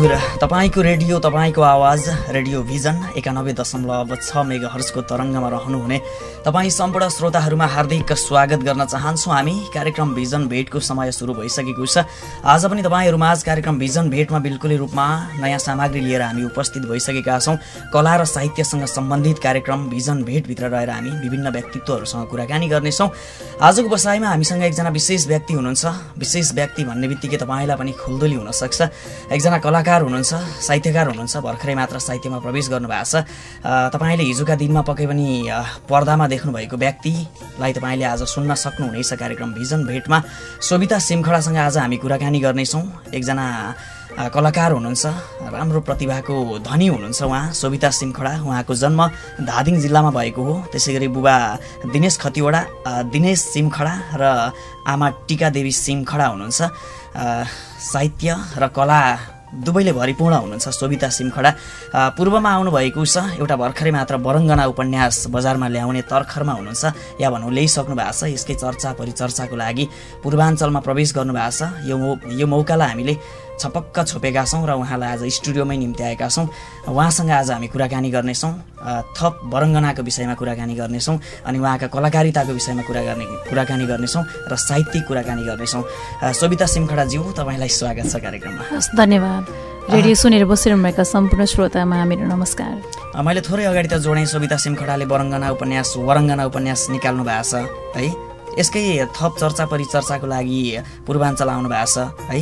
हजुर तपाईँको रेडियो तपाईँको आवाज रेडियो भिजन एकानब्बे दशमलव छ मेगा हर्सको तरङ्गमा रहनुहुने तपाईँ सम्पूर्ण श्रोताहरूमा हार्दिक स्वागत गर्न चाहन्छौँ। हामी कार्यक्रम भिजन भेटको समय सुरु भइसकेको छ। आज पनि तपाईँहरूमाझ कार्यक्रम भिजन भेटमा बिल्कुलै रूपमा नयाँ सामग्री लिएर हामी उपस्थित भइसकेका छौँ। कला र साहित्यसँग सम्बन्धित कार्यक्रम भिजन भेटभित्र रहेर हामी विभिन्न व्यक्तित्वहरूसँग कुराकानी गर्नेछौँ। आजको बसाइमा हामीसँग एकजना विशेष व्यक्ति हुनुहुन्छ। विशेष व्यक्ति भन्ने बित्तिकै तपाईँलाई पनि खुल्दुली हुनसक्छ एकजना कलाकार हुनुहुन्छ साहित्यकार हुनुहुन्छ भर्खरै मात्र साहित्यमा प्रवेश गर्नुभएको छ। तपाईँले हिजोका दिनमा पक्कै पनि पर्दामा देख्नुभएको व्यक्तिलाई तपाईँले आज सुन्न सक्नुहुनेछ कार्यक्रम भिजन भेटमा। सोभिता सिमखडासँग आज हामी कुराकानी गर्नेछौँ। एकजना कलाकार हुनुहुन्छ राम्रो प्रतिभाको धनी हुनुहुन्छ उहाँ सोभिता सिमखडा। उहाँको जन्म धादिङ जिल्लामा भएको हो। त्यसै गरी बुबा दिनेश खतिवडा दिनेश सिमखडा र आमा टिकादेवी सिमखडा हुनुहुन्छ। साहित्य र कला दुवैले भरिपूर्ण हुनुहुन्छ। सोभिता सिमखडा पूर्वमा आउनुभएको छ एउटा भर्खरै मात्र वरङ्गना उपन्यास बजारमा ल्याउने तर्खरमा हुनुहुन्छ। या भनौँ ल्याइसक्नु भएको छ यसकै चर्चा परिचर्चाको लागि। पूर्वाञ्चलमा प्रवेश गर्नुभएको छ। यो मौ यो मौकालाई हामीले छपक्क छोपेका छौँ र उहाँलाई आज स्टुडियोमै निम्ति आएका छौँ। उहाँसँग आज हामी कुराकानी गर्नेछौँ। थप वरङ्गनाको विषयमा कुराकानी गर्नेछौँ अनि उहाँका कलाकारिताको विषयमा कुरा गर्ने कुराकानी गर्नेछौँ र साहित्यिक कुराकानी गर्नेछौँ। सोभिता सिमखडाज्यू तपाईँलाई स्वागत छ कार्यक्रममा। धन्यवाद। रेडियो सुनेर बसिरहनुभएका सम्पूर्ण श्रोतामा मेरो नमस्कार। मैले थोरै अगाडि त जोडेँ सोभिता सिमखडाले वरङ्गना उपन्यास वरङ्गना उपन्यास निकाल्नु भएको छ है? यसकै थप चर्चा परिचर्चाको लागि पूर्वाञ्चल आउनु भएको छ है?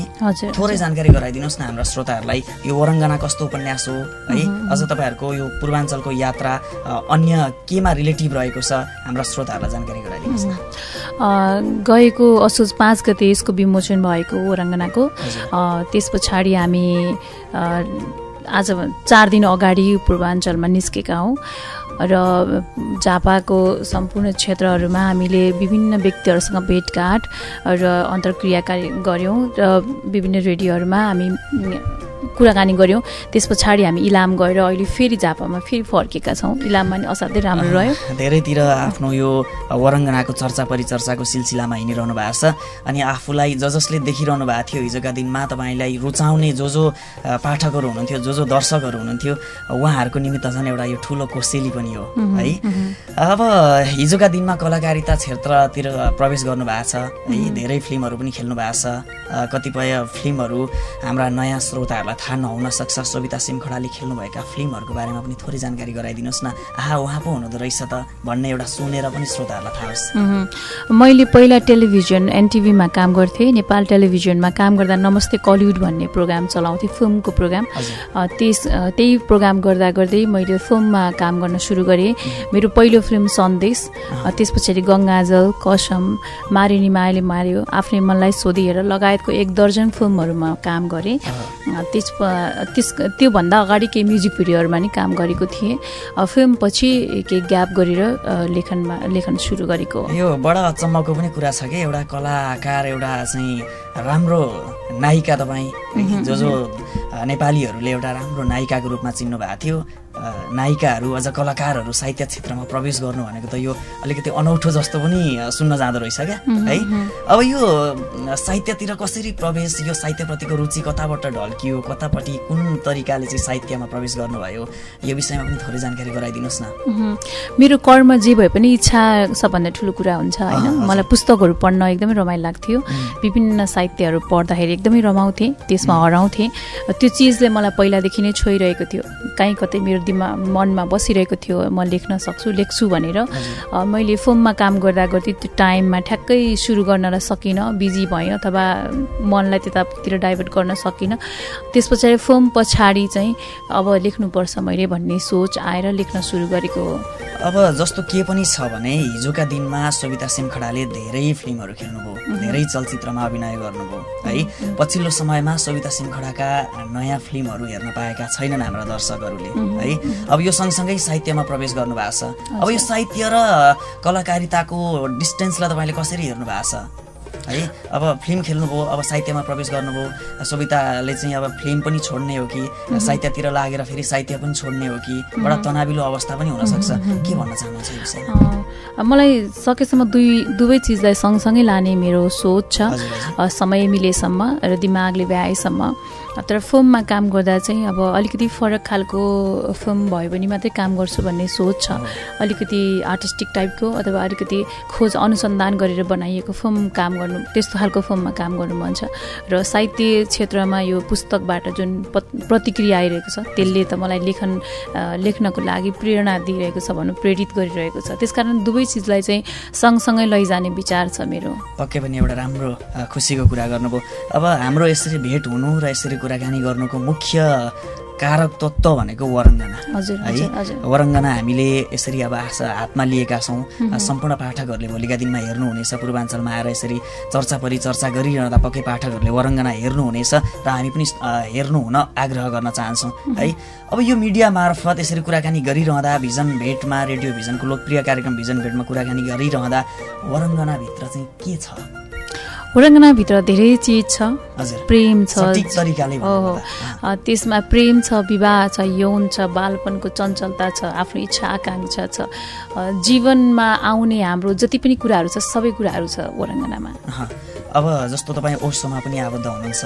थोरै जानकारी गराइदिनुहोस् न हाम्रा श्रोताहरूलाई। यो वरङ्गना कस्तो उपन्यास हो है? अझ तपाईँहरूको यो पूर्वाञ्चलको यात्रा अन्य केमा रिलेटिभ रहेको छ हाम्रा श्रोताहरूलाई जानकारी गराइदिनुहोस् न। गएको असोज पाँच गते यसको विमोचन भएको वरङ्गनाको। त्यस पछाडि हामी आज चार दिन अगाडि पूर्वाञ्चलमा निस्केका हौँ। र झापाको सम्पूर्ण क्षेत्रहरूमा हामीले विभिन्न व्यक्तिहरूसँग भेटघाट र अन्तर्क्रिया गऱ्यौँ र विभिन्न रेडियोहरूमा हामी कुराकानी गऱ्यौँ। त्यस पछाडि हामी इलाम गएर अहिले फेरि झापामा फेरि फर्केका छौँ। इलाममा नि असाध्यै राम्रो रह्यो। धेरैतिर आफ्नो यो वरङ्गनाको चर्चा परिचर्चाको सिलसिलामा हिँडिरहनु भएको छ। अनि आफूलाई ज जसले देखिरहनु भएको थियो हिजोका दिनमा तपाईँलाई रुचाउने जो जो पाठकहरू हुनुहुन्थ्यो जो जो दर्शकहरू हुनुहुन्थ्यो उहाँहरूको निमित्त झन् एउटा यो ठुलो कोसेली पनि हो है? अब हिजोका दिनमा कलाकारिता क्षेत्रतिर प्रवेश गर्नुभएको छ है? धेरै फिल्महरू पनि खेल्नु भएको छ कतिपय फिल्महरू हाम्रा नयाँ श्रोताहरूलाई थाहा नहुन सक्छ। सविता सिमखडाले खेल्नुभएका फिल्महरूको बारेमा पनि थोरै जानकारी गराइदिनुहोस् न। आहा उहाँ पो हुनुहुँदो रहेछ त भन्ने एउटा सुनेर पनि श्रोताहरूलाई थाहा होस्। मैले पहिला टेलिभिजन एनटिभीमा काम गर्थेँ नेपाल टेलिभिजनमा काम गर्दा नमस्ते कलिउड भन्ने प्रोग्राम चलाउँथेँ फिल्मको प्रोग्राम। त्यस त्यही प्रोग्राम गर्दा गर्दै मैले फिल्ममा काम गर्न सुरु गरेँ। मेरो पहिलो फिल्म सन्देश त्यस पछाडि गङ्गाजल कसम मारिनी मायाले मार्यो। आफ्नै मनलाई सोधिएर लगायतको एक दर्जन फिल्महरूमा काम गरेँ। त्यस त्यस त्योभन्दा अगाडि केही म्युजिक भिडियोहरूमा नि काम गरेको थिएँ। फिल्म पछि केही ग्याप गरेर लेखनमा लेखन सुरु गरेको। यो बडा अचम्मको पनि कुरा छ कि एउटा कलाकार एउटा चाहिँ राम्रो नायिका तपाईँ जो जो नेपालीहरूले एउटा राम्रो नायिकाको रूपमा चिन्नु भएको थियो। नायिकाहरू अझ कलाकारहरू साहित्य क्षेत्रमा प्रवेश गर्नु भनेको त यो अलिकति अनौठो जस्तो पनि सुन्न जाँदो रहेछ क्या है? अब यो साहित्यतिर कसरी प्रवेश यो साहित्यप्रतिको रुचि कताबाट ढल्कियो कतापट्टि कुन तरिकाले चाहिँ साहित्यमा प्रवेश गर्नुभयो यो विषयमा पनि थोरै जानकारी गराइदिनुहोस् न। मेरो कर्म जे भए पनि इच्छा सबभन्दा ठुलो कुरा हुन्छ होइन? मलाई पुस्तकहरू पढ्न एकदमै रमाइलो लाग्थ्यो। विभिन्न साहित्यहरू पढ्दाखेरि एकदमै रमाउँथेँ त्यसमा हराउँथेँ। त्यो चिजले मलाई पहिलादेखि नै छोइरहेको थियो। काहीँ कतै मेरो दिमा मनमा बसिरहेको थियो म लेख्न सक्छु लेख्छु भनेर। मैले फिल्ममा काम गर्दा गर्दै त्यो टाइममा ठ्याक्कै सुरु गर्नलाई सकिनँ बिजी भएँ अथवा मनलाई त्यतातिर डाइभर्ट गर्न सकिनँ। त्यस पछाडि फिल्म पछाडि चाहिँ अब लेख्नुपर्छ मैले भन्ने सोच आएर लेख्न सुरु गरेको हो। अब जस्तो के पनि छ भने हिजोका दिनमा सविता सिमखडाले धेरै फिल्महरू खेल्नुभयो धेरै चलचित्रमा अभिनय गर्नुभयो है। पछिल्लो समयमा सविता सिमखडाका नयाँ फिल्महरू हेर्न पाएका छैनन् हाम्रा दर्शकहरूले है? अब यो सँगसँगै साहित्यमा प्रवेश गर्नुभएको छ। अब यो साहित्य र कलाकारिताको डिस्टेन्सलाई तपाईँले कसरी हेर्नु भएको छ? है? अब फिल्म खेल्नुभयो अब साहित्यमा प्रवेश गर्नुभयो। सविताले चाहिँ अब फिल्म पनि छोड्ने हो कि साहित्यतिर लागेर फेरि साहित्य पनि छोड्ने हो कि एउटा तनाविलो अवस्था पनि हुनसक्छ के भन्न चाहनुहुन्छ मलाई सकेसम्म दुई दुवै चिजलाई सँगसँगै लाने मेरो सोच छ। समय मिलेसम्म र दिमागले भ्याएसम्म। तर फिल्ममा काम गर्दा चाहिँ अब अलिकति फरक खालको फिल्म भयो भने मात्रै काम गर्छु भन्ने सोच छ। अलिकति आर्टिस्टिक टाइपको अथवा अलिकति खोज अनुसन्धान गरेर बनाइएको फिल्म काम गर्नु त्यस्तो खालको फिल्ममा काम गर्नु मन छ। र साहित्य क्षेत्रमा यो पुस्तकबाट जुन प्रतिक्रिया आइरहेको छ त्यसले त मलाई लेखन लेख्नको लागि प्रेरणा दिइरहेको छ भनौँ प्रेरित गरिरहेको छ। त्यसकारण दुवै चिजलाई चाहिँ सँगसँगै लैजाने विचार छ मेरो। पक्कै पनि एउटा राम्रो खुसीको कुरा गर्नुभयो। अब हाम्रो यसरी भेट हुनु र यसरी कुराकानी गर्नुको मुख्य कारक तत्त्व भनेको वरङ्गना है? वरङ्गना हामीले यसरी अब हातमा लिएका छौँ। सम्पूर्ण पाठकहरूले भोलिका दिनमा हेर्नुहुनेछ पूर्वाञ्चलमा आएर यसरी चर्चा परिचर्चा गरिरहँदा पक्कै पाठकहरूले वरङ्गना हेर्नुहुनेछ र हामी पनि हेर्नु हुन आग्रह गर्न चाहन्छौँ है? अब यो मिडिया मार्फत यसरी कुराकानी गरिरहँदा भिजन भेटमा रेडियो भिजनको लोकप्रिय कार्यक्रम भिजन भेटमा कुराकानी गरिरहँदा वरङ्गनाभित्र चाहिँ के छ? होरङ्गनाभित्र धेरै चिज छ। प्रेम छ। त्यसमा प्रेम छ विवाह छ यौन छ बालपनको चञ्चलता छ आफ्नो इच्छा आकाङ्क्षा छ। जीवनमा आउने हाम्रो जति पनि कुराहरू छ सबै कुराहरू छ ओरङ्गनामा अब जस्तो तपाईँ ओसोमा पनि आबद्ध हुनुहुन्छ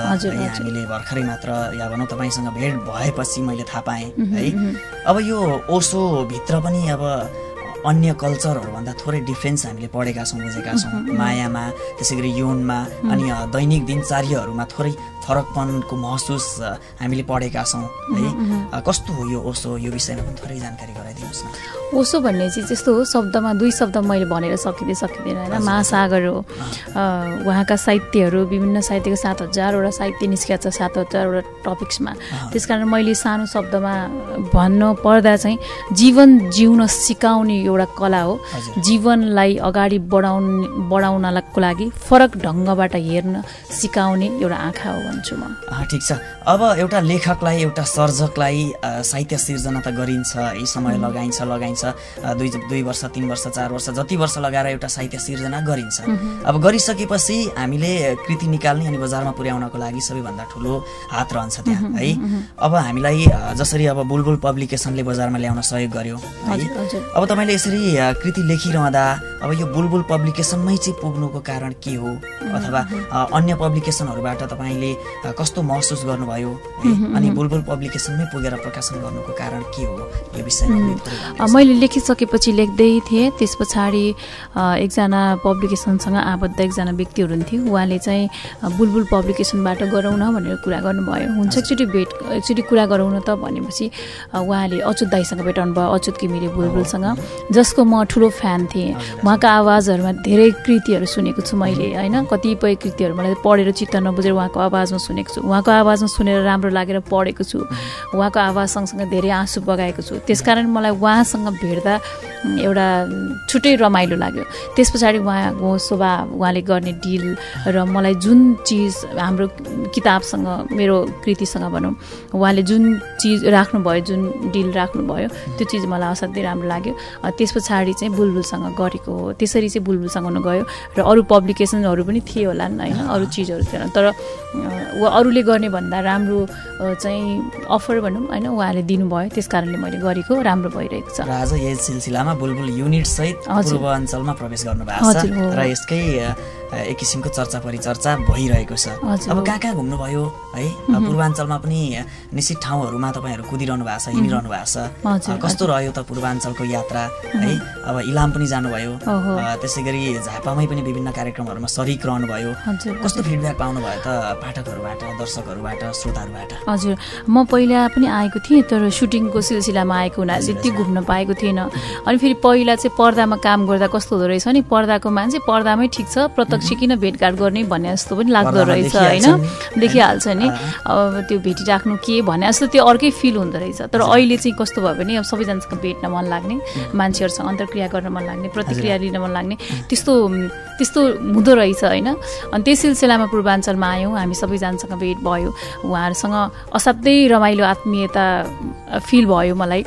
हामीले भर्खरै मात्र या भनौँ तपाईँसँग भेट भएपछि मैले थाहा पाएँ है। अब यो ओसोभित्र पनि अब अन्य कल्चरहरूभन्दा थोरै डिफ्रेन्स हामीले पढेका छौँ बुझेका छौँ। मायामा त्यसै गरी यौनमा अनि दैनिक दिनचर्याहरूमा थोरै फरकपनको महसुस हामीले पढेका छौँ है। कस्तो हो यो ओसो? यो विषयमा पनि थोरै जानकारी गराइदिनुहोस् न। ओसो भन्ने चाहिँ त्यस्तो हो शब्दमा दुई शब्द मैले भनेर सकिँदै सकिँदैन होइन? महासागर हो। उहाँका साहित्यहरू विभिन्न साहित्यको सात हजारवटा साहित्य निस्किया छ सात हजारवटा टपिक्समा त्यस कारण मैले सानो शब्दमा भन्नु पर्दा चाहिँ जीवन जिउन सिकाउने एउटा कला हो। जीवनलाई अगाडि बढाउन बढाउनको लागि फरक ढङ्गबाट हेर्न सिकाउने एउटा आँखा हो भन्छु म। ठिक छ। अब एउटा लेखकलाई एउटा सर्जकलाई साहित्य सिर्जना त गरिन्छ है समय लगाइन्छ लगाइन्छ। दुई दुई वर्ष तिन वर्ष चार वर्ष जति वर्ष लगाएर एउटा साहित्य सिर्जना गरिन्छ। अब गरिसकेपछि हामीले कृति निकाल्ने अनि बजारमा पुर्याउनको लागि सबैभन्दा ठुलो हात रहन्छ त्यहाँ है? अब हामीलाई जसरी अब बुलबुल पब्लिकेसनले बजारमा ल्याउन सहयोग गर्यो है? अब तपाईँले यसरी कृति लेखिरहँदा अब यो बुलबुल पब्लिकेसनमै चाहिँ पुग्नुको कारण के हो? अथवा अन्य पब्लिकेसनहरूबाट तपाईँले कस्तो महसुस गर्नुभयो? अनि बुलबुल पब्लिकेसनमै पुगेर प्रकाशन गर्नुको कारण के हो? यो विषयमा मैले लेखिसकेपछि लेख्दै थिएँ त्यस पछाडि एकजना पब्लिकेसनसँग आबद्ध एकजना व्यक्ति हुनुहुन्थ्यो। उहाँले चाहिँ बुलबुल पब्लिकेसनबाट गरौँ न भनेर कुरा गर्नुभयो। हुन्छ एकचोटि भेट एकचोटि कुरा गरौँ न त भनेपछि उहाँले अच्युत दाईसँग भेटाउनु भयो अच्युत किमिरे बुलबुलसँग। जसको म ठुलो फ्यान थिएँ। उहाँका आवाजहरूमा धेरै कृतिहरू सुनेको छु मैले होइन? कतिपय कृतिहरू मलाई पढेर चित्त नबुझेर उहाँको आवाजमा सुनेको छु। उहाँको आवाजमा सुनेर राम्रो लागेर पढेको छु। उहाँको आवाज सँगसँगै धेरै आँसु बगाएको छु। त्यसकारण मलाई उहाँसँग भेट्दा एउटा छुट्टै रमाइलो लाग्यो। त्यस पछाडि उहाँको शोभा उहाँले गर्ने डिल र मलाई जुन चिज हाम्रो किताबसँग मेरो कृतिसँग भनौँ उहाँले जुन चिज राख्नुभयो जुन डिल राख्नुभयो त्यो चिज मलाई असाध्यै राम्रो लाग्यो। त्यस पछाडि चाहिँ बुलबुलसँग गरेको हो। त्यसरी चाहिँ बुलबुलसँग हुनु गयो र अरू पब्लिकेसनहरू पनि थिए होला होइन? अरू चिजहरू थिएन। तर अरूले गर्ने भन्दा राम्रो चाहिँ अफर भनौँ होइन? उहाँले दिनुभयो। त्यस कारणले मैले गरेको राम्रो भइरहेको छ। आज यस सिलसिलामा बुलबुल युनिट सहित पूर्वाञ्चलमा प्रवेश गर्नुभएको छ र यसकै एक किसिमको चर्चा परिचर्चा भइरहेको छ। अब कहाँ कहाँ घुम्नुभयो है? पूर्वाञ्चलमा पनि निश्चित ठाउँहरूमा तपाईँहरू कुदिरहनु भएको छ हिँडिरहनु भएको छ। कस्तो रह्यो त पूर्वाञ्चलको यात्रा है? अब इलाम पनि जानुभयो। त्यसै गरी झापामै पनि विभिन्न कार्यक्रमहरूमा सरिक रहनुभयो कस्तो फिडब्याक पाउनुभयो त पाठकहरूबाट दर्शकहरूबाट श्रोताहरूबाट? हजुर। म पहिला पनि आएको थिएँ तर सुटिङको सिलसिलामा आएको हुनाले त्यति घुम्न पाएको थिएन। अनि फेरि पहिला चाहिँ पर्दामा काम गर्दा कस्तो हुँदो रहेछ नि पर्दाको मान्छे पर्दामै ठिक छ प्रत्यक्ष किन भेटघाट गर्ने भन्ने जस्तो पनि लाग्दो रहेछ होइन? देखिहाल्छ नि। अब त्यो भेटिराख्नु के भने जस्तो त्यो अर्कै फिल हुँदो रहेछ। तर अहिले चाहिँ कस्तो भयो भने अब सबैजनासँग भेट्न मन लाग्ने मान्छेहरूसँग अन्तर्क्रिया गर्न मन लाग्ने प्रतिक्रिया लिन मन लाग्ने त्यस्तो त्यस्तो हुँदो रहेछ होइन? अनि त्यस सिलसिलामा पूर्वाञ्चलमा आयौँ हामी सबैजनासँग भेट भयो। उहाँहरूसँग असाध्यै रमाइलो आत्मीयता फिल भयो मलाई।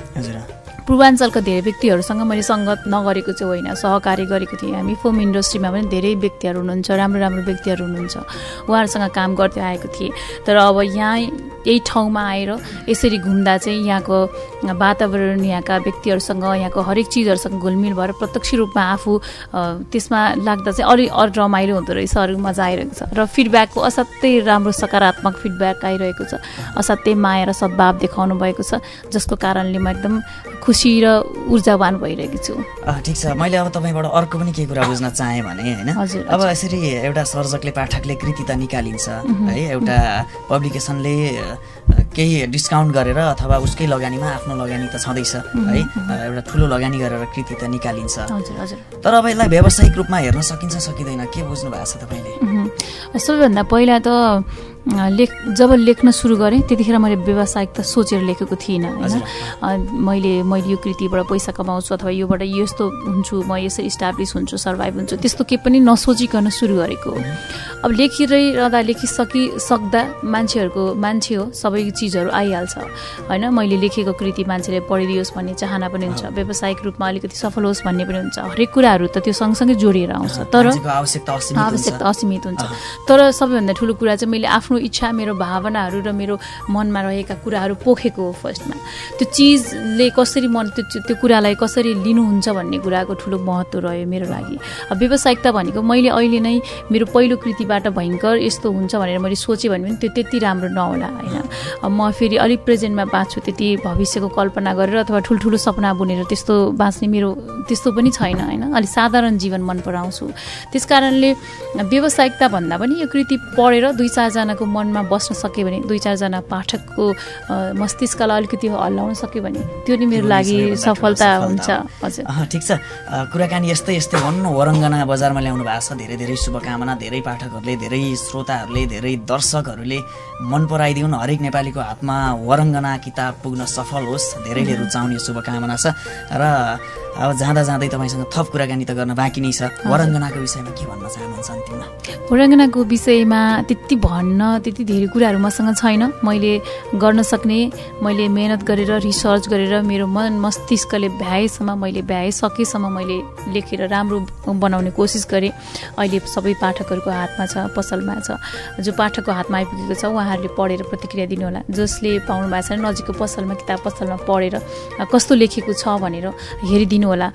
पूर्वाञ्चलका धेरै व्यक्तिहरूसँग मैले सङ्गत नगरेको चाहिँ होइन सहकार्य गरेको थिएँ हामी। फिल्म इन्डस्ट्रीमा पनि धेरै व्यक्तिहरू हुनुहुन्छ राम्रो राम्रो व्यक्तिहरू हुनुहुन्छ। उहाँहरूसँग काम गर्दै आएको थिएँ। तर अब यहाँ यही ठाउँमा आएर यसरी घुम्दा चाहिँ यहाँको वातावरण यहाँका व्यक्तिहरूसँग यहाँको हरेक चिजहरूसँग घुलमिल भएर प्रत्यक्ष रूपमा आफू त्यसमा लाग्दा चाहिँ अलिक अरू रमाइलो हुँदो रहेछ अरू मजा आइरहेको छ। र फिडब्याकको असाध्यै राम्रो सकारात्मक फिडब्याक आइरहेको छ। असाध्यै माया र सद्भाव देखाउनु भएको छ जसको कारणले म एकदम खुसी र ऊर्जावान भइरहेको छु। ठिक छ। मैले अब तपाईँबाट अर्को पनि केही कुरा बुझ्न चाहेँ भने होइन? अब यसरी एउटा सर्जकले पाठकले कृति त निकालिन्छ है? एउटा पब्लिकेसनले केही डिस्काउन्ट गरेर अथवा उसकै लगानीमा आफ्नो लगानी त छँदैछ है? एउटा ठुलो लगानी गरेर कृति त निकालिन्छ। तर अब यसलाई व्यावसायिक रूपमा हेर्न सकिन्छ सकिँदैन। के बुझ्नु भएको छ तपाईँले? सबैभन्दा पहिला त लेख जब लेख्न सुरु गरेँ त्यतिखेर मैले व्यावसायिक त सोचेर लेखेको थिइनँ होइन? मैले मैले यो कृतिबाट पैसा कमाउँछु अथवा योबाट यस्तो हुन्छु म यसरी इस्टाब्लिस हुन्छु सर्भाइभ हुन्छु त्यस्तो केही पनि नसोचिकन सुरु गरेको हो। अब लेखिरहँदा लेखिसकि सक्दा मान्छेहरूको मान्छे हो सबै चिजहरू आइहाल्छ होइन? मैले लेखेको कृति मान्छेले पढिदियोस् भन्ने चाहना पनि हुन्छ व्यावसायिक रूपमा अलिकति सफल होस् भन्ने पनि हुन्छ हरेक कुराहरू त त्यो सँगसँगै जोडिएर आउँछ तर आवश्यकता असीमित हुन्छ। तर सबैभन्दा ठुलो कुरा चाहिँ मैले आफ्नो आफ्नो इच्छा मेरो भावनाहरू र मेरो मनमा रहेका कुराहरू पोखेको हो फर्स्टमा। त्यो चिजले कसरी मन त्यो त्यो कुरालाई कसरी लिनुहुन्छ भन्ने कुराको ठुलो महत्त्व रह्यो मेरो लागि। व्यावसायिकता भनेको मैले अहिले नै मेरो पहिलो कृतिबाट भयङ्कर यस्तो हुन्छ भनेर मैले सोचेँ भने पनि त्यो त्यति राम्रो नहोला होइन। म फेरि अलिक प्रेजेन्टमा बाँच्छु त्यति भविष्यको कल्पना गरेर अथवा ठुल्ठुलो सपना बुनेर त्यस्तो बाँच्ने मेरो त्यस्तो पनि छैन होइन। अलिक साधारण जीवन मन पराउँछु। त्यस कारणले व्यावसायिकता भन्दा पनि यो कृति पढेर दुई चारजनाको मनमा बस्न सक्यो भने दुई चारजना पाठकको मस्तिष्कलाई अलिकति हल्लाउन सक्यो भने त्यो नि मेरो लागि सफलता हुन्छ। हजुर। ठिक छ। कुराकानी यस्तै यस्तै भन्नु। वरङ्गना बजारमा ल्याउनु भएको छ। धेरै धेरै शुभकामना। धेरै पाठकहरूले धेरै श्रोताहरूले धेरै दर्शकहरूले मन पराइदिउन्। हरेक नेपालीको हातमा वरङ्गना किताब पुग्न सफल होस्। धेरैले रुचाउने शुभकामना छ। र अब जाँदा जाँदै तपाईँसँग थप कुराकानी त गर्न बाँकी नै छ। वरङ्गनाको विषयमा के भन्न चाहनुहुन्छ अन्तिममा? वरङ्गनाको विषयमा त्यति भन्न त्यति धेरै कुराहरू मसँग छैन। मैले गर्न सक्ने मैले मेहनत गरेर रिसर्च गरेर मेरो मन मस्तिष्कले भ्याएसम्म मैले भ्याइसकेसम्म मैले लेखेर राम्रो बनाउने कोसिस गरेँ। अहिले सबै पाठकहरूको हातमा छ पसलमा छ। जो पाठकको हातमा आइपुगेको छ उहाँहरूले पढेर प्रतिक्रिया दिनुहोला। जसले पाउनु भएको छ नजिकको पसलमा किताब पसलमा पढेर कस्तो लेखेको छ? भनेर हेरिदिनु होला।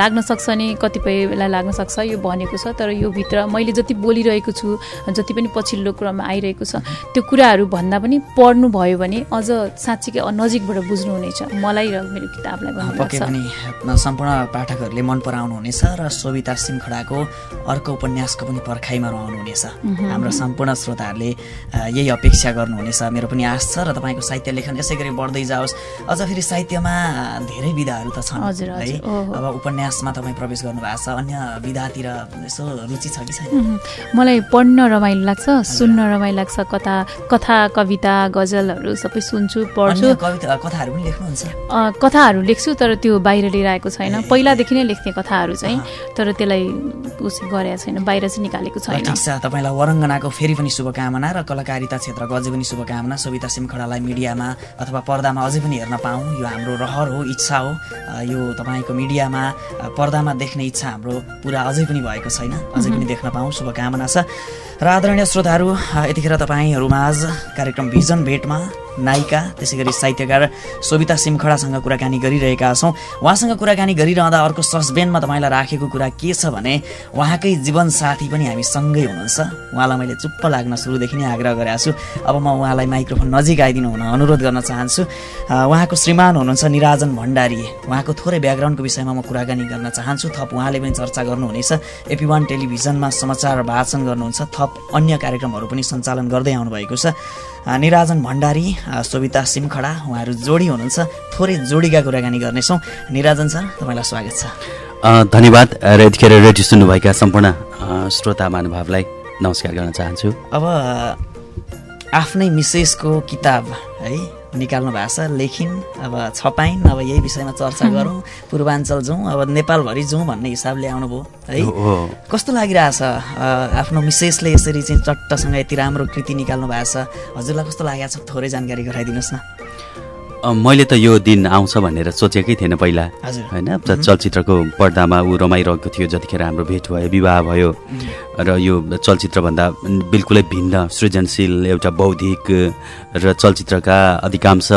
लाग्न सक्छ नि कतिपयलाई लाग्न सक्छ यो भनेको छ तर यो भित्र मैले जति बोलिरहेको छु जति पनि पछिल्लो क्रममा आइरहेको छ त्यो कुराहरू भन्दा पनि पढ्नु भयो भने अझ साँच्चीकै नजिकबाट बुझ्नुहुनेछ। मलाई र मेरो किताबलाई पक्कै पनि सम्पूर्ण पाठकहरूले मन पराउनुहुनेछ र सोभिता सिमखडाको अर्को उपन्यासको पनि पर्खाइमा रहनुहुनेछ। हाम्रो सम्पूर्ण श्रोताहरूले यही अपेक्षा गर्नुहुनेछ। मेरो पनि आश छ र तपाईँको साहित्य लेखन यसै गरी बढ्दै जाओस्। अझ फेरि साहित्यमा धेरै विधाहरू त छन्। है। अब उपन्यासमा तपाईँ प्रवेश गर्नुभएको छ अन्य विधातिर यसो रुचि छ कि छैन? मलाई पढ्न रमाइलो लाग्छ सुन्न रमाइलो लाग्छ कथा कथा कविता गजलहरू सबै सुन्छु पढ्छु। कथाहरू पनि लेख्नुहुन्छ? कथाहरू लेख्छु तर त्यो बाहिर लिएर आएको छैन पहिलादेखि नै लेख्ने कथाहरू चाहिँ तर त्यसलाई उस गरेको छैन बाहिर चाहिँ निकालेको छैन। ठिक छ। तपाईँलाई वरङ्गनाको फेरि पनि शुभकामना र कलाकारिता क्षेत्रको अझै पनि शुभकामना। सविता सिमखडालाई मिडियामा अथवा पर्दामा अझै पनि हेर्न पाऊँ। यो हाम्रो रहर हो इच्छा हो। यो तपाईँको मिडियामा पर्दामा देख्ने इच्छा हाम्रो पुरा अझै पनि भएको छैन। अझै पनि देख्न पाऊँ। शुभकामना छ। र आदरणीय श्रोताहरू यतिखेर तपाईँहरूमाझ कार्यक्रम भिजन भेटमा नायिका त्यसै गरी साहित्यकार सोभिता सिमखडासँग कुराकानी गरिरहेका छौँ। उहाँसँग कुराकानी गरिरहँदा अर्को सस्पेनमा तपाईँलाई राखेको कुरा के छ भने उहाँकै जीवनसाथी पनि हामी सँगै हुनुहुन्छ। उहाँलाई मैले चुप्प लाग्न सुरुदेखि नै आग्रह गरेको छु। अब म उहाँलाई माइक्रोफोन नजिक आइदिनु हुन अनुरोध गर्न चाहन्छु। उहाँको श्रीमान हुनुहुन्छ निराजन भण्डारी। उहाँको थोरै ब्याकग्राउन्डको विषयमा म कुराकानी गर्न चाहन्छु। थप उहाँले पनि चर्चा गर्नुहुनेछ। एपी वान टेलिभिजनमा समाचार वाचन गर्नुहुन्छ। थप अन्य कार्यक्रमहरू पनि सञ्चालन गर्दै आउनुभएको छ। निराजन भण्डारी सोभिता सिमखडा उहाँहरू जोडी हुनुहुन्छ। थोरै जोडीका कुराकानी गर्नेछौँ। निराजन सर तपाईँलाई स्वागत छ। धन्यवाद। र यतिखेर रेडियो सुन्नुभएका सम्पूर्ण श्रोता महानुभावलाई नमस्कार गर्न चाहन्छु। अब आफ्नै मिसेसको किताब है निकाल्नु भएको छ। लेखिन् अब छपाइन् अब यही विषयमा चर्चा गरौँ पूर्वाञ्चल जाउँ अब नेपालभरि जाउँ भन्ने हिसाबले आउनुभयो है? कस्तो लागिरहेछ? आफ्नो मिसेसले यसरी चाहिँ चट्टसँग यति राम्रो कृति निकाल्नु भएको छ। हजुरलाई कस्तो लागेको छ थोरै जानकारी गराइदिनुहोस् न। मैले त यो दिन आउँछ भनेर सोचेकै थिएन पहिला। होइन? चलचित्रको पर्दामा ऊ रमाइरहेको थियो जतिखेर हाम्रो भेट भयो विवाह भयो। र यो चलचित्रभन्दा बिल्कुलै भिन्न सृजनशील एउटा बौद्धिक र चलचित्रका अधिकांश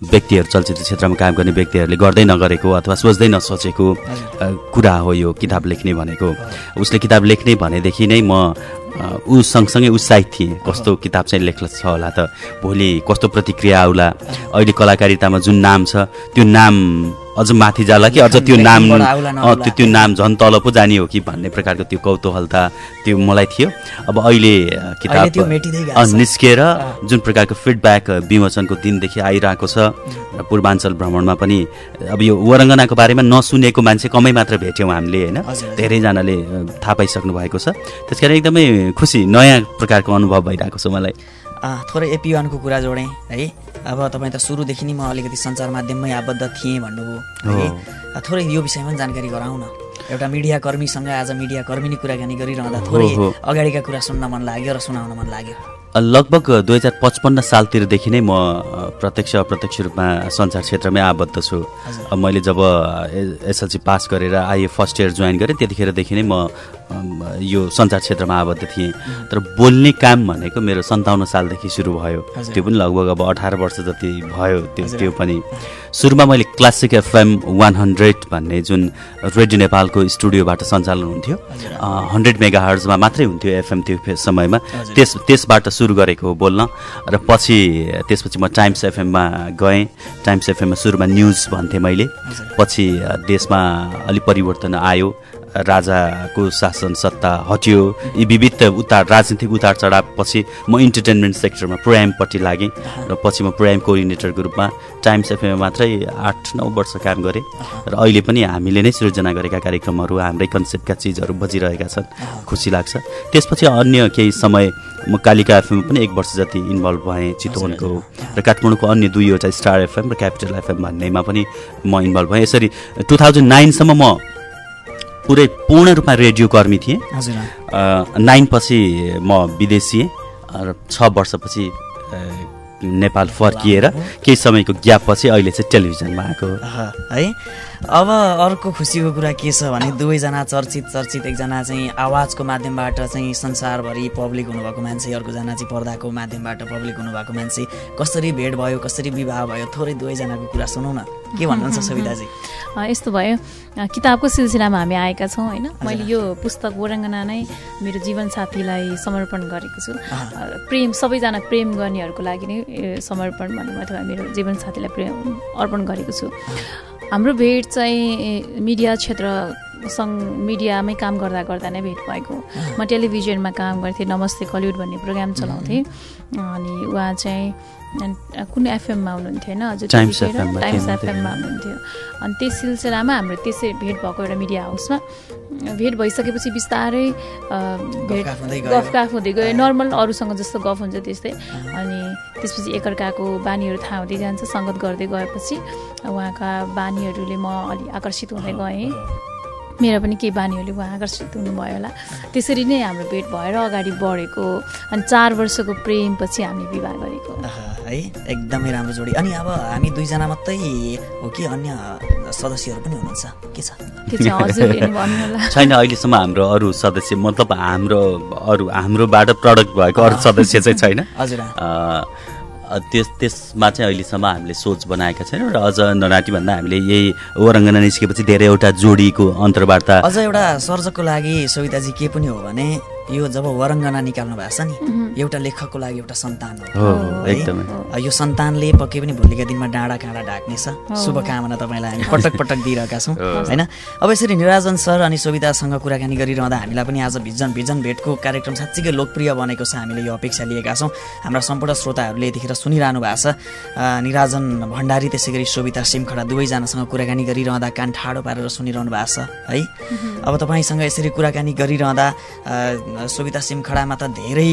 व्यक्तिहरू चलचित्र क्षेत्रमा काम गर्ने व्यक्तिहरूले गर्दै नगरेको अथवा सोच्दै नसोचेको कुरा हो यो किताब लेख्ने भनेको। उसले किताब लेख्ने भनेदेखि नै म ऊ सँगसँगै उत्साहित थिएँ कस्तो किताब चाहिँ लेख्छ होला त भोलि कस्तो प्रतिक्रिया आउला अहिले कलाकारितामा जुन नाम छ त्यो नाम अझ माथि जाला कि अझ त्यो नाम। त्यो त्यो नाम झन् तल पो जाने हो कि भन्ने प्रकारको त्यो कौतूहलता त्यो मलाई थियो अब अहिले किताब। निस्किएर जुन प्रकारको फिडब्याक विमोचनको दिनदेखि आइरहेको छ र पूर्वाञ्चल भ्रमणमा पनि अब यो वरङ्गनाको बारेमा नसुनेको मान्छे कमै मात्र भेट्यौँ हामीले होइन। धेरैजनाले थाहा पाइसक्नु भएको छ त्यस कारण एकदमै खुसी नयाँ प्रकारको अनुभव भइरहेको छ मलाई थोरै एपी वानको कुरा जोडेँ है? अब तपाईँ त सुरुदेखि नै म अलिकति सञ्चार माध्यममै आबद्ध थिएँ भन्नुभयो है? थोरै यो विषयमा जानकारी गराउँ न। एउटा मिडिया कर्मीसँग आज मिडिया कर्मी नै कुराकानी गरिरहँदा थोरै। अगाडिका कुरा सुन्न मन लाग्यो र सुनाउन मन लाग्यो। लगभग दुई हजार पचपन्न सालतिरदेखि नै म प्रत्यक्ष अप्रत्यक्ष रूपमा सञ्चार क्षेत्रमै आबद्ध छु। मैले जब एसएलसी पास गरेर आइए फर्स्ट इयर जोइन गरेँ त्यतिखेरदेखि नै म यो सञ्चार क्षेत्रमा आबद्ध थिएँ। तर बोल्ने काम भनेको मेरो सन्ताउन्न सालदेखि सुरु भयो। त्यो पनि लगभग अब अठार वर्ष जति भयो त्यो त्यो पनि। सुरुमा मैले क्लासिक एफएम वान हन्ड्रेड भन्ने जुन रेडियो नेपालको स्टुडियोबाट सञ्चालन हुन्थ्यो। हन्ड्रेड मेगा हर्जमा मात्रै हुन्थ्यो एफएम त्यो समयमा। त्यस त्यसबाट सुरु गरेको हो बोल्न। र पछि त्यसपछि म टाइम्स एफएममा गएँ। टाइम्स एफएममा सुरुमा न्युज भन्थेँ मैले। पछि देशमा अलिक परिवर्तन आयो। राजाको शासन सत्ता हट्यो। यी विविध उतार राजनीतिक उतार चढावपछि म इन्टरटेनमेन्ट सेक्टरमा प्रोएमपट्टि लागेँ र पछि म प्रोएम कोअर्डिनेटरको रूपमा टाइम्स एफएममा मात्रै आठ नौ वर्ष काम गरेँ र अहिले पनि हामीले नै सृजना गरेका कार्यक्रमहरू हाम्रै कन्सेप्टका चिजहरू बजिरहेका छन्। खुसी लाग्छ। त्यसपछि अन्य केही समय म कालिका एफएममा पनि एक वर्ष जति इन्भल्भ भएँ चितवनको र काठमाडौँको अन्य दुईवटा स्टार एफएम र क्यापिटल एफएम भन्नेमा पनि म इन्भल्भ भएँ। यसरी टु थाउजन्ड नाइनसम्म म पुरै पूर्ण रूपमा रेडियो कर्मी थिएँ। नाइन पछि म विदेशी र छ वर्षपछि नेपाल फर्किएर केही समयको ग्याप पछि अहिले चाहिँ टेलिभिजनमा आएको हो। अब अर्को खुसीको कुरा के छ भने दुवैजना चर्चित चर्चित एकजना चाहिँ आवाजको माध्यमबाट चाहिँ संसारभरि पब्लिक हुनुभएको मान्छे अर्कोजना चाहिँ पर्दाको माध्यमबाट पब्लिक हुनुभएको मान्छे। कसरी भेट भयो कसरी विवाह भयो थोरै दुवैजनाको कुरा सुनौ न। के भन्नुहुन्छ सविताजी? यस्तो भयो। किताबको सिलसिलामा हामी आएका छौँ होइन? मैले यो पुस्तक वरङ्गना नै मेरो जीवनसाथीलाई समर्पण गरेको छु। प्रेम सबैजना प्रेम गर्नेहरूको लागि नै समर्पण भनौँ अथवा मेरो जीवनसाथीलाई प्रेम अर्पण गरेको छु। हाम्रो भेट चाहिँ मिडिया क्षेत्रसँग मिडियामै काम गर्दा गर्दा नै भेट भएको म टेलिभिजनमा काम गर्थेँ नमस्ते कलिउड भन्ने प्रोग्राम चलाउँथेँ। अनि उहाँ चाहिँ कुन एफएममा हुनुहुन्थ्यो होइन? हजुर टाइम्स एफएममा हुनुहुन्थ्यो। अनि त्यस सिलसिलामा हाम्रो त्यसै भेट भएको एउटा मिडिया हाउसमा भेट भइसकेपछि बिस्तारै भेट। गफ गफ हुँदै गयो। नर्मल अरूसँग जस्तो गफ हुन्छ त्यस्तै। अनि त्यसपछि एकअर्काको बानीहरू थाहा हुँदै जान्छ सङ्गत गर्दै गएपछि। उहाँका बानीहरूले म अलि आकर्षित हुँदै गएँ। मेरो पनि केही बानीहरूले उहाँ आकर्षित हुनुभयो होला। त्यसरी नै हाम्रो भेट भएर अगाडि बढेको अनि चार वर्षको प्रेमपछि हामी विवाह गरेको। है एकदमै राम्रो जोडी। अनि अब हामी दुईजना मात्रै हो कि अन्य सदस्यहरू पनि हुनुहुन्छ? के छ? के छ? हजुरले नि भन्नु होला। छैन अहिलेसम्म हाम्रो अरू सदस्य मतलब हाम्रो अरू हाम्रोबाट प्रडक्ट भएको अरू सदस्य चाहिँ छैन। हजुर त्यस त्यसमा चाहिँ अहिलेसम्म हामीले सोच बनाएका छैनौँ र अझ नराटी भन्दा हामीले यही वरङ्गना निस्केपछि धेरैवटा जोडीको अन्तर्वार्ता अझ एउटा सर्जकको लागि सविताजी के पनि हो भने यो जब वरङ्गना निकाल्नु भएको छ नि एउटा लेखकको लागि एउटा सन्तान हो? एकदमै। यो सन्तानले पक्कै पनि भोलिका दिनमा डाँडा काँडा ढाक्नेछ। शुभकामना तपाईँलाई हामी पटक पटक दिइरहेका छौँ होइन? अब यसरी निराजन सर अनि सवितासँग कुराकानी गरिरहँदा हामीलाई पनि आज भिजन भिजन भेटको कार्यक्रम साँच्चीकै लोकप्रिय बनेको छ। हामीले यो अपेक्षा लिएका छौँ। हाम्रा सम्पूर्ण श्रोताहरूले यतिखेर सुनिरहनु भएको छ। निराजन भण्डारी त्यसै गरी सविता सिमखडा दुवैजनासँग कुराकानी गरिरहँदा कान ठाडो पारेर सुनिरहनु भएको छ है? अब तपाईँसँग यसरी कुराकानी गरिरहँदा सविता सिमखडामा त धेरै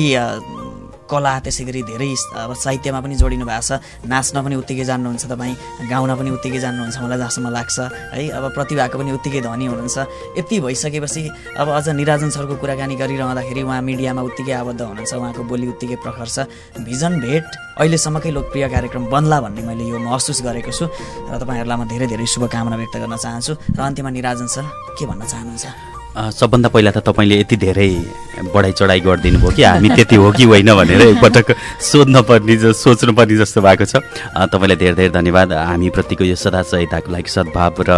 कला त्यसै गरी धेरै अब साहित्यमा पनि जोडिनु भएको छ। नाच्न पनि उत्तिकै जान्नुहुन्छ तपाईँ गाउन पनि उत्तिकै जान्नुहुन्छ मलाई जहाँसम्म लाग्छ है। अब प्रतिभाको पनि उत्तिकै धनी हुनुहुन्छ। यति भइसकेपछि अब अझ निराजन सरको कुराकानी गरिरहँदाखेरि उहाँ मिडियामा उत्तिकै आबद्ध हुनुहुन्छ उहाँको बोली उत्तिकै प्रखर छ। भिजन भेट अहिलेसम्मकै लोकप्रिय कार्यक्रम बन्ला भन्ने मैले यो महसुस गरेको छु। र तपाईँहरूलाई म धेरै धेरै शुभकामना व्यक्त गर्न चाहन्छु। र अन्त्यमा निराजन सर के भन्न चाहनुहुन्छ? सबभन्दा पहिला त तपाईँले यति धेरै बढाइ चढाइ गरिदिनु भयो कि? हामी त्यति हो कि होइन भनेर एकपटक सोध्न पर्ने सोच्नु पर्ने जस्तो भएको छ। तपाईँलाई धेरै धेरै धन्यवाद। हामीप्रतिको यो सदाचहिताको लागि सद्भाव र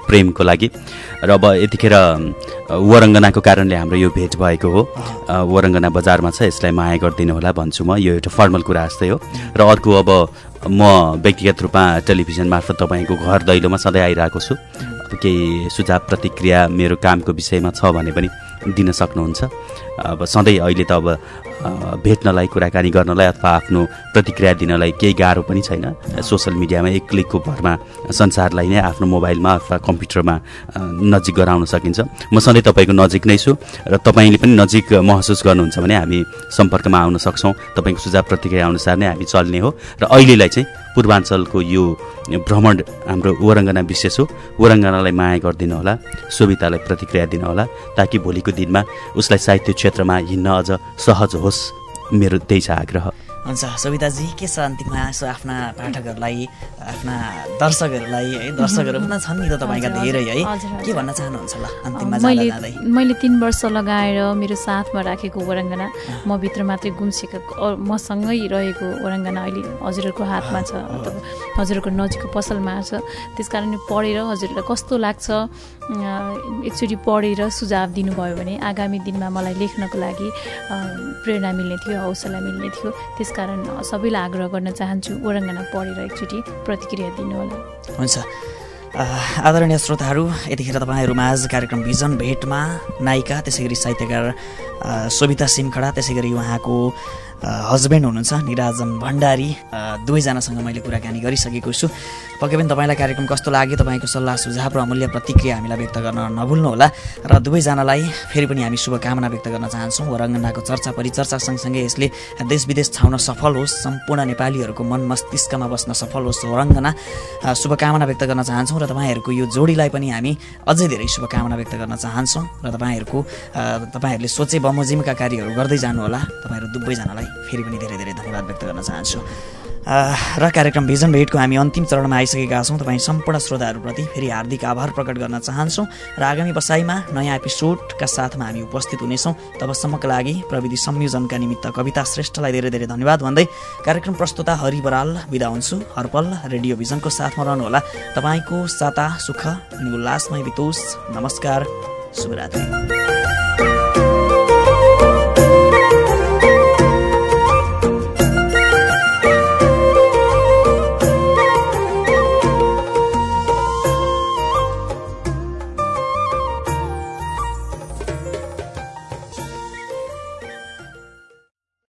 प्रेमको लागि। र अब यतिखेर वरङ्गनाको कारणले हाम्रो यो भेट भएको हो। वरङ्गना बजारमा छ यसलाई माया गरिदिनु होला भन्छु म। यो एउटा फर्मल कुरा जस्तै हो। र अर्को अब म व्यक्तिगत रूपमा टेलिभिजन मार्फत तपाईँको घर दैलोमा सधैँ आइरहेको छु। केही सुझाव प्रतिक्रिया मेरो कामको विषयमा छ भने पनि दिन सक्नुहुन्छ। अब सधैँ अहिले त अब भेट्नलाई कुराकानी गर्नलाई अथवा आफ्नो प्रतिक्रिया दिनलाई केही गाह्रो पनि छैन। सोसियल मिडियामा एक क्लिकको भरमा संसारलाई नै आफ्नो मोबाइलमा अथवा कम्प्युटरमा नजिक गराउन सकिन्छ। म सधैँ तपाईँको नजिक नै छु र तपाईँले पनि नजिक महसुस गर्नुहुन्छ भने हामी सम्पर्कमा आउन सक्छौँ। तपाईँको सुझाव प्रतिक्रिया अनुसार नै हामी चल्ने हो र अहिलेलाई चाहिँ पूर्वाञ्चलको यो भ्रमण हाम्रो वरङ्गना विशेष हो। वरङ्गनालाई माया गरिदिनु होला सुवितालाई प्रतिक्रिया दिनुहोला ताकि भोलिको दिनमा उसलाई साहित्य क्षेत्रमा हिँड्न अझ सहज होस् मेरो त्यही छ आग्रह। हुन्छ सविताजी के छ अन्तिममा? यसो आफ्ना पाठकहरूलाई आफ्ना दर्शकहरूलाई है दर्शकहरू पनि छन् नि त तपाईँका धेरै है। के भन्न चाहनुहुन्छ ल अन्तिममा मैले मैले तिन वर्ष लगाएर मेरो साथमा राखेको वरङ्गना म भित्र मात्रै गुम्सेको मसँगै रहेको वरङ्गना अहिले हजुरहरूको हातमा छ अथवा हजुरहरूको नजिकको पसलमा छ। त्यस कारणले पढेर हजुरहरूलाई कस्तो लाग्छ एकचोटि पढेर सुझाव दिनुभयो भने आगामी दिनमा मलाई लेख्नको लागि प्रेरणा मिल्ने थियो हौसला मिल्ने थियो। त्यस कारण सबैलाई आग्रह गर्न चाहन्छु ओरङ्गना पढेर एकचोटि प्रतिक्रिया दिनुहोला। हुन्छ। आदरणीय श्रोताहरू यतिखेर तपाईँहरू माझ कार्यक्रम भिजन भेटमा नायिका त्यसै गरी साहित्यकार सोभिता सिमखडा त्यसै गरी उहाँको हस्बेन्ड हुनुहुन्छ निराजन भण्डारी। दुवैजनासँग मैले कुराकानी गरिसकेको छु। पक्कै पनि तपाईँलाई कार्यक्रम कस्तो लाग्यो तपाईँको सल्लाह सुझाव र अमूल्य प्रतिक्रिया हामीलाई व्यक्त गर्न नभुल्नुहोला र दुवैजनालाई फेरि पनि हामी शुभकामना व्यक्त गर्न चाहन्छौँ। रङ्गनाको चर्चा परिचर्चा सँगसँगै यसले देश विदेश छाउन सफल होस् सम्पूर्ण नेपालीहरूको मन मस्तिष्कमा बस्न सफल होस् रङ्गना शुभकामना व्यक्त गर्न चाहन्छौँ र तपाईँहरूको यो जोडीलाई पनि हामी अझै धेरै शुभकामना व्यक्त गर्न चाहन्छौँ। र तपाईँहरूको तपाईँहरूले सोचे बमोजिमका कार्यहरू गर्दै जानुहोला तपाईँहरू दुवैजनालाई फेरि पनि धेरै धेरै धन्यवाद व्यक्त गर्न चाहन्छु। र कार्यक्रम भिजन भेटको हामी अन्तिम चरणमा आइसकेका छौँ। तपाईँ सम्पूर्ण श्रोताहरूप्रति फेरि हार्दिक आभार प्रकट गर्न चाहन्छौँ र आगामी बसाइमा नयाँ एपिसोडका साथमा हामी उपस्थित हुनेछौँ। तबसम्मका लागि प्रविधि संयोजनका निमित्त कविता श्रेष्ठलाई धेरै धेरै धन्यवाद भन्दै कार्यक्रम प्रस्तुता हरि बराल बिदा हुन्छु। हरपल रेडियो भिजनको साथमा रहनुहोला। तपाईँको साता सुख अनि उल्लासमय नमस्कार। शुभरात्री।